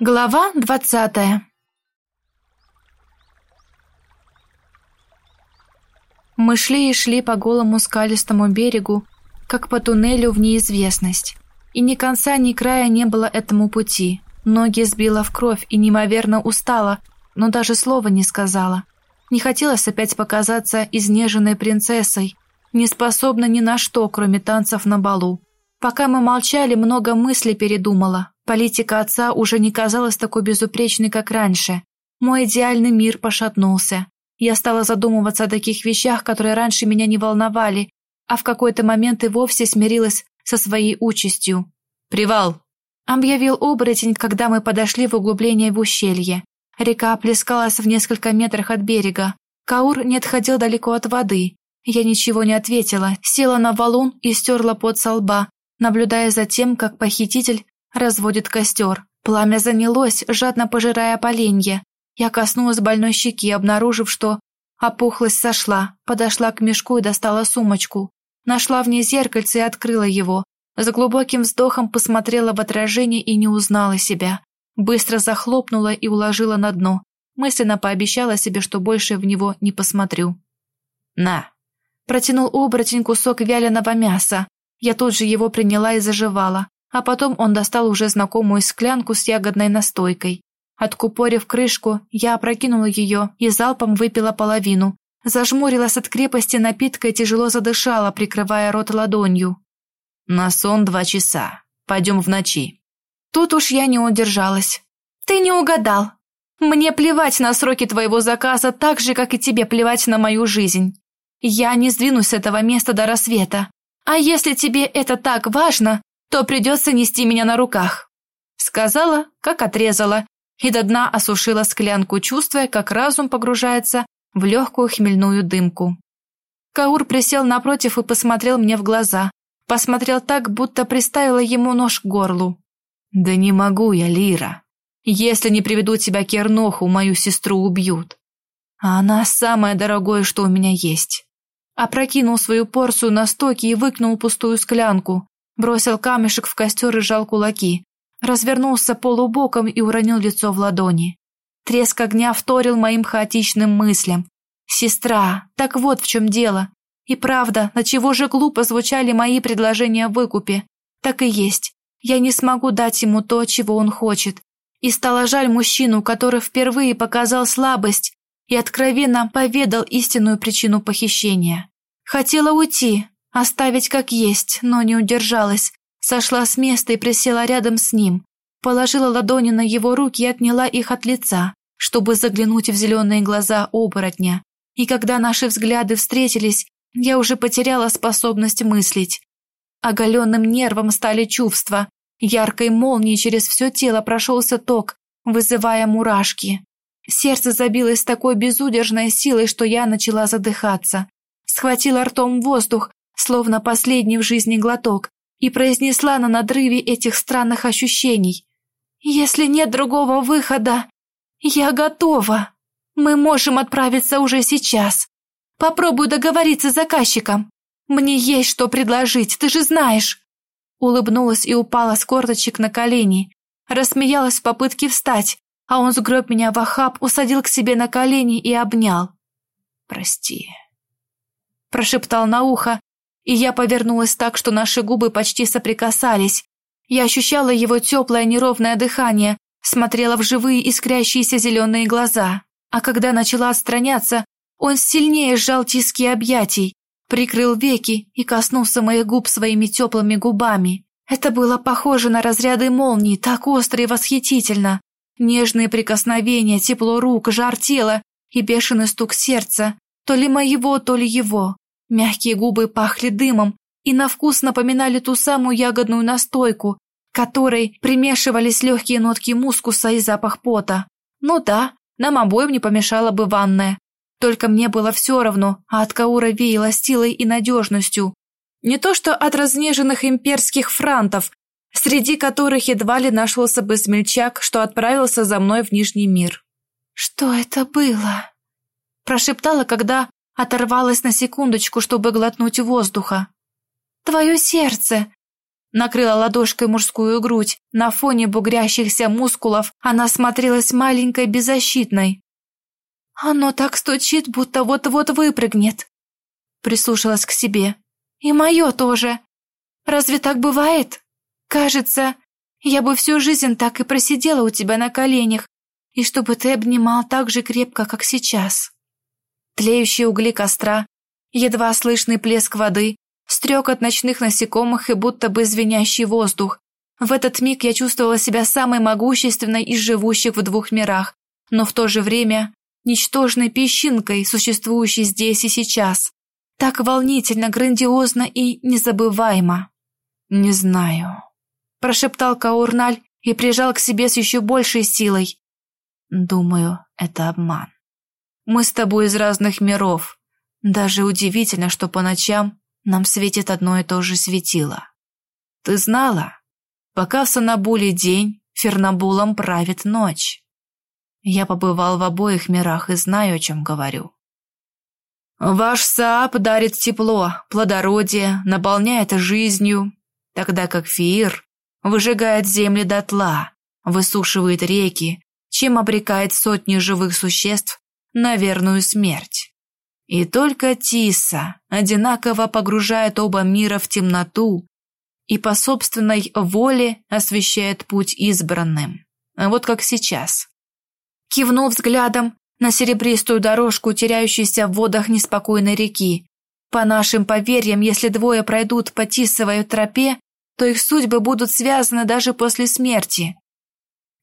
Глава двадцатая Мы шли и шли по голому скалистому берегу, как по туннелю в неизвестность. И ни конца, ни края не было этому пути. Ноги сбила в кровь и неимоверно устала, но даже слова не сказала. Не хотелось опять показаться изнеженной принцессой, не способна ни на что, кроме танцев на балу. Пока мы молчали, много мыслей передумала. Политика отца уже не казалась такой безупречной, как раньше. Мой идеальный мир пошатнулся. Я стала задумываться о таких вещах, которые раньше меня не волновали, а в какой-то момент и вовсе смирилась со своей участью. «Привал!» — объявил оборотень, когда мы подошли в углубление в ущелье. Река плескалась в несколько метрах от берега. Каур не отходил далеко от воды. Я ничего не ответила, села на валун и стерла пот со лба, наблюдая за тем, как похититель разводит костер. Пламя занялось, жадно пожирая поленья. Я коснулась больной щеки, обнаружив, что опухлость сошла, подошла к мешку и достала сумочку. Нашла в ней зеркальце и открыла его. За глубоким вздохом посмотрела в отражение и не узнала себя. Быстро захлопнула и уложила на дно. Мысленно пообещала себе, что больше в него не посмотрю. «На!» Протянул оборотень кусок вяленого мяса. Я тут же его приняла и заживала а потом он достал уже знакомую склянку с ягодной настойкой. Откупорив крышку, я опрокинула ее и залпом выпила половину. Зажмурилась от крепости напитка и тяжело задышала, прикрывая рот ладонью. «На сон два часа. Пойдем в ночи». Тут уж я не удержалась. «Ты не угадал. Мне плевать на сроки твоего заказа так же, как и тебе плевать на мою жизнь. Я не сдвинусь с этого места до рассвета. А если тебе это так важно, то придется нести меня на руках. Сказала, как отрезала, и до дна осушила склянку, чувствуя, как разум погружается в легкую хмельную дымку. Каур присел напротив и посмотрел мне в глаза. Посмотрел так, будто приставила ему нож к горлу. «Да не могу я, Лира. Если не приведу тебя к Ерноху, мою сестру убьют. А она самое дорогое, что у меня есть». Опрокинул свою порцию на стоки и выкинул пустую склянку, Бросил камешек в костер и сжал кулаки. Развернулся полубоком и уронил лицо в ладони. Треск огня вторил моим хаотичным мыслям. «Сестра, так вот в чем дело. И правда, на чего же глупо звучали мои предложения о выкупе. Так и есть. Я не смогу дать ему то, чего он хочет. И стало жаль мужчину, который впервые показал слабость и откровенно поведал истинную причину похищения. Хотела уйти, Оставить как есть, но не удержалась. Сошла с места и присела рядом с ним. Положила ладони на его руки и отняла их от лица, чтобы заглянуть в зеленые глаза оборотня. И когда наши взгляды встретились, я уже потеряла способность мыслить. Оголенным нервом стали чувства. Яркой молнией через все тело прошелся ток, вызывая мурашки. Сердце забилось с такой безудержной силой, что я начала задыхаться. Схватила ртом воздух, словно последний в жизни глоток, и произнесла на надрыве этих странных ощущений. «Если нет другого выхода, я готова. Мы можем отправиться уже сейчас. Попробую договориться с заказчиком. Мне есть что предложить, ты же знаешь». Улыбнулась и упала с корточек на колени. Рассмеялась в попытке встать, а он сгреб меня в охап, усадил к себе на колени и обнял. «Прости», прошептал на ухо, и я повернулась так, что наши губы почти соприкасались. Я ощущала его теплое неровное дыхание, смотрела в живые искрящиеся зеленые глаза. А когда начала отстраняться, он сильнее сжал тиски объятий, прикрыл веки и коснулся моих губ своими теплыми губами. Это было похоже на разряды молний, так остро и восхитительно. Нежные прикосновения, тепло рук, жар тела и бешеный стук сердца, то ли моего, то ли его. Мягкие губы пахли дымом и на вкус напоминали ту самую ягодную настойку, которой примешивались легкие нотки мускуса и запах пота. Ну да, нам обоим не помешала бы ванная. Только мне было все равно, а от Каура веяло силой и надежностью. Не то что от разнеженных имперских франтов, среди которых едва ли нашелся бы смельчак, что отправился за мной в Нижний мир. «Что это было?» Прошептала, когда Оторвалась на секундочку, чтобы глотнуть воздуха. «Твое сердце!» накрыла ладошкой мужскую грудь. На фоне бугрящихся мускулов она смотрелась маленькой беззащитной. «Оно так стучит, будто вот-вот выпрыгнет», прислушалась к себе. «И мое тоже. Разве так бывает? Кажется, я бы всю жизнь так и просидела у тебя на коленях, и чтобы ты обнимал так же крепко, как сейчас». Тлеющие угли костра, едва слышный плеск воды, стрекот ночных насекомых и будто бы звенящий воздух. В этот миг я чувствовала себя самой могущественной из живущих в двух мирах, но в то же время ничтожной песчинкой, существующей здесь и сейчас. Так волнительно, грандиозно и незабываемо. «Не знаю», – прошептал Каурналь и прижал к себе с еще большей силой. «Думаю, это обман. Мы с тобой из разных миров. Даже удивительно, что по ночам нам светит одно и то же светило. Ты знала? Пока в Санабуле день, Фернабулом правит ночь. Я побывал в обоих мирах и знаю, о чем говорю. Ваш Саап дарит тепло, плодородие, наполняет жизнью, тогда как Фиир выжигает земли дотла, высушивает реки, чем обрекает сотни живых существ на верную смерть. И только Тиса одинаково погружает оба мира в темноту и по собственной воле освещает путь избранным. Вот как сейчас. Кивнул взглядом на серебристую дорожку, теряющуюся в водах неспокойной реки. По нашим поверьям, если двое пройдут по Тисовой тропе, то их судьбы будут связаны даже после смерти.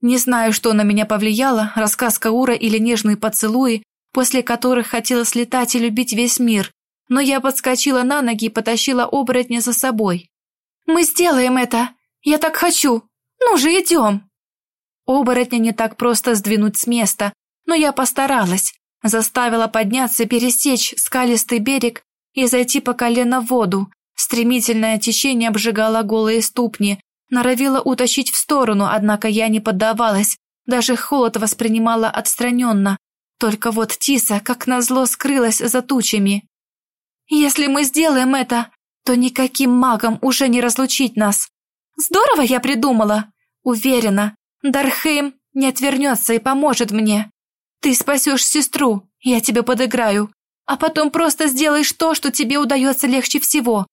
Не знаю, что на меня повлияло, рассказ Каура или нежные поцелуи, после которых хотела слетать и любить весь мир, но я подскочила на ноги и потащила оборотня за собой. «Мы сделаем это! Я так хочу! Ну же, идем!» Оборотня не так просто сдвинуть с места, но я постаралась, заставила подняться, пересечь скалистый берег и зайти по колено в воду. Стремительное течение обжигало голые ступни, норовило утащить в сторону, однако я не поддавалась, даже холод воспринимала отстраненно. Только вот Тиса, как назло, скрылась за тучами. «Если мы сделаем это, то никаким магом уже не разлучить нас. Здорово я придумала. Уверена, Дархейм не отвернется и поможет мне. Ты спасешь сестру, я тебе подыграю, а потом просто сделаешь то, что тебе удается легче всего.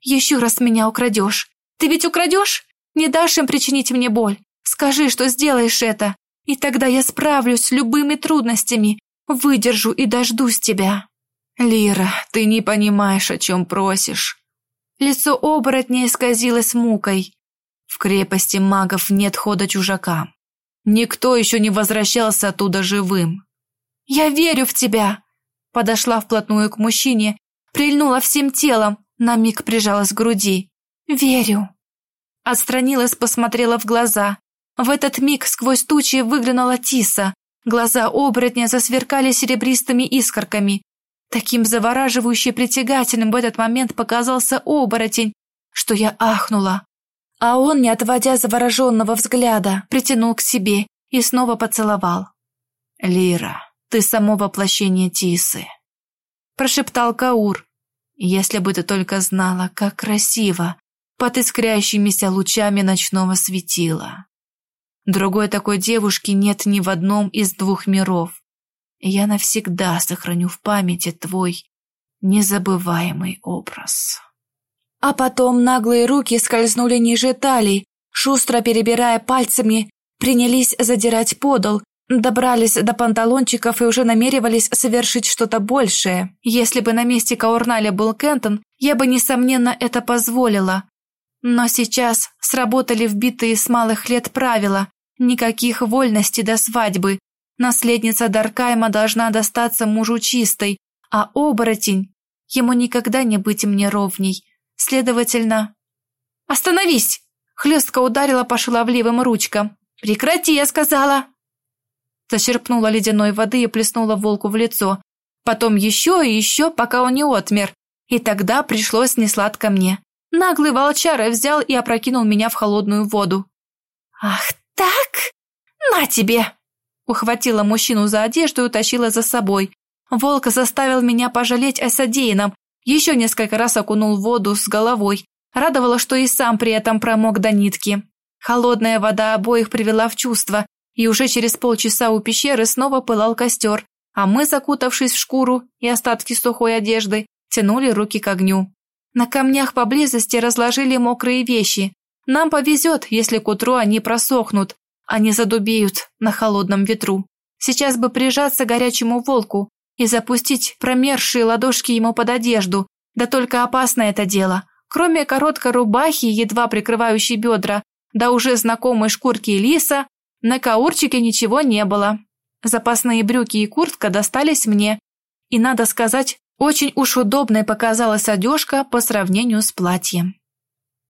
Еще раз меня украдешь. Ты ведь украдешь? Не дашь им причинить мне боль. Скажи, что сделаешь это, и тогда я справлюсь с любыми трудностями, выдержу и дождусь тебя. Лира, ты не понимаешь, о чем просишь. Лицо оборотня исказилось мукой. В крепости магов нет хода чужакам. Никто еще не возвращался оттуда живым. «Я верю в тебя!» Подошла вплотную к мужчине, прильнула всем телом, на миг прижалась к груди. «Верю!» Отстранилась, посмотрела в глаза. В этот миг сквозь тучи выглянула Тиса. Глаза оборотня засверкали серебристыми искорками. Таким завораживающе притягательным в этот момент показался оборотень, что я ахнула. А он, не отводя завороженного взгляда, притянул к себе и снова поцеловал. «Лира, ты само воплощение Тисы», – прошептал Каур. «Если бы ты только знала, как красиво, под искрящимися лучами ночного светила. Другой такой девушки нет ни в одном из двух миров. Я навсегда сохраню в памяти твой незабываемый образ». А потом наглые руки скользнули ниже талии, шустро перебирая пальцами, принялись задирать подол, добрались до панталончиков и уже намеревались совершить что-то большее. Если бы на месте Каурналя был Кентон, я бы, несомненно, это позволила. Но сейчас сработали вбитые с малых лет правила. Никаких вольностей до свадьбы. Наследница Даркайма должна достаться мужу чистой, а оборотень, ему никогда не быть мне ровней. Следовательно... «Остановись!» Хлестко ударила по шаловливым ручкам. «Прекрати, я сказала!» Зачерпнула ледяной воды и плеснула волку в лицо. Потом еще и еще, пока он не отмер. И тогда пришлось несладко мне. Наглый волчара взял и опрокинул меня в холодную воду. «Ах так? На тебе!» Ухватила мужчину за одежду и утащила за собой. Волк заставил меня пожалеть о содеянном, еще несколько раз окунул воду с головой, Радовало, что и сам при этом промок до нитки. Холодная вода обоих привела в чувство, и уже через полчаса у пещеры снова пылал костер, а мы, закутавшись в шкуру и остатки сухой одежды, тянули руки к огню. На камнях поблизости разложили мокрые вещи. Нам повезет, если к утру они просохнут, а не задубеют на холодном ветру. Сейчас бы прижаться горячему волку и запустить промерзшие ладошки ему под одежду, да только опасно это дело. Кроме короткой рубахи, едва прикрывающей бедра, да уже знакомой шкурки лиса, на каурчике ничего не было. Запасные брюки и куртка достались мне, и, надо сказать, очень уж удобной показалась одежка по сравнению с платьем.